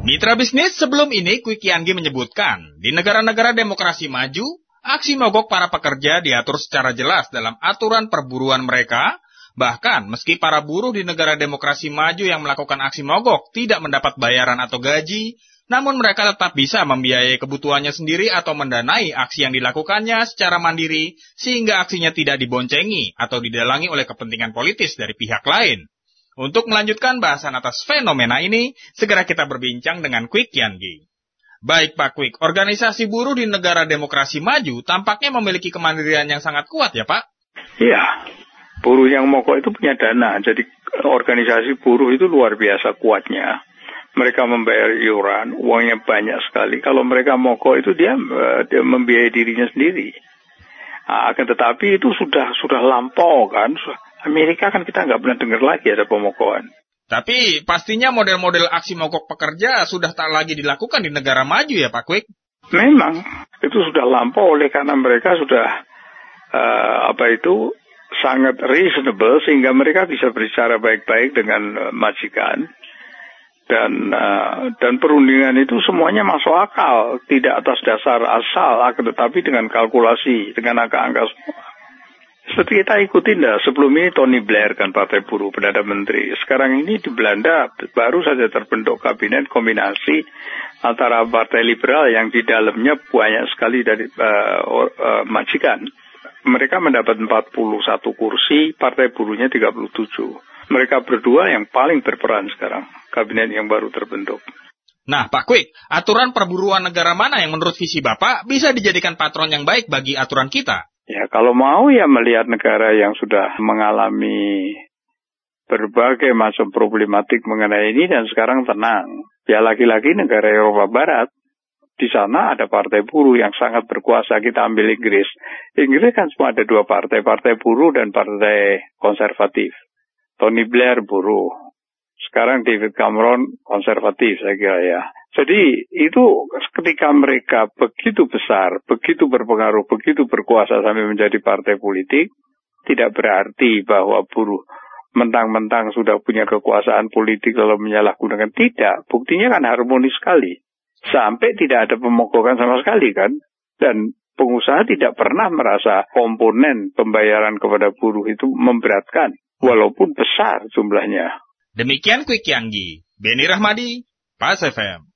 Mitra bisnis sebelum ini Quick Yanggi menyebutkan, di negara-negara demokrasi maju, aksi mogok para pekerja diatur secara jelas dalam aturan perburuan mereka, bahkan meski para buruh di negara demokrasi maju yang melakukan aksi mogok tidak mendapat bayaran atau gaji, namun mereka tetap bisa membiayai kebutuhannya sendiri atau mendanai aksi yang dilakukannya secara mandiri, sehingga aksinya tidak diboncengi atau didalangi oleh kepentingan politis dari pihak lain. Untuk melanjutkan bahasan atas fenomena ini, segera kita berbincang dengan Quick Yangi. Baik Pak Quick, organisasi buruh di negara demokrasi maju tampaknya memiliki kemandirian yang sangat kuat ya Pak? Iya, buruh yang mogok itu punya dana, jadi organisasi buruh itu luar biasa kuatnya. Mereka membayar iuran, uangnya banyak sekali. Kalau mereka mogok itu dia, eh, dia membiayai dirinya sendiri. Nah, akan tetapi itu sudah sudah lampau kan, Amerika kan kita nggak pernah dengar lagi ada pemogokan. Tapi pastinya model-model aksi mogok pekerja sudah tak lagi dilakukan di negara maju ya Pak Kwik? Memang itu sudah lampau oleh karena mereka sudah uh, apa itu sangat reasonable sehingga mereka bisa berbicara baik-baik dengan uh, majikan dan uh, dan perundingan itu semuanya masuk akal tidak atas dasar asal tetapi dengan kalkulasi dengan angka-angka semua. Seperti kita ikutin dah, sebelum ini Tony Blair kan Partai Buruh Perdana Menteri. Sekarang ini di Belanda baru saja terbentuk kabinet kombinasi antara Partai Liberal yang di dalamnya banyak sekali dari uh, uh, majikan. Mereka mendapat 41 kursi, Partai Buruhnya 37. Mereka berdua yang paling berperan sekarang, kabinet yang baru terbentuk. Nah, Pak Kwik, aturan perburuan negara mana yang menurut visi Bapak bisa dijadikan patron yang baik bagi aturan kita? Kalau mau ya melihat negara yang sudah mengalami berbagai macam problematik mengenai ini dan sekarang tenang. Ya lagi-lagi negara Eropa Barat, di sana ada partai buruh yang sangat berkuasa. Kita ambil Inggris. Inggris kan cuma ada dua partai, partai buruh dan partai konservatif. Tony Blair buruh. Sekarang David Cameron konservatif saya kira ya. Jadi itu ketika mereka begitu besar, begitu berpengaruh, begitu berkuasa sampai menjadi partai politik, tidak berarti bahwa buruh mentang-mentang sudah punya kekuasaan politik lalu menyalahgunakan. Tidak, buktinya kan harmonis sekali. Sampai tidak ada pemogokan sama sekali kan. Dan pengusaha tidak pernah merasa komponen pembayaran kepada buruh itu memberatkan. Walaupun besar jumlahnya. Demikian Quick Yanggi, Beni Rahmadi, Pas FM.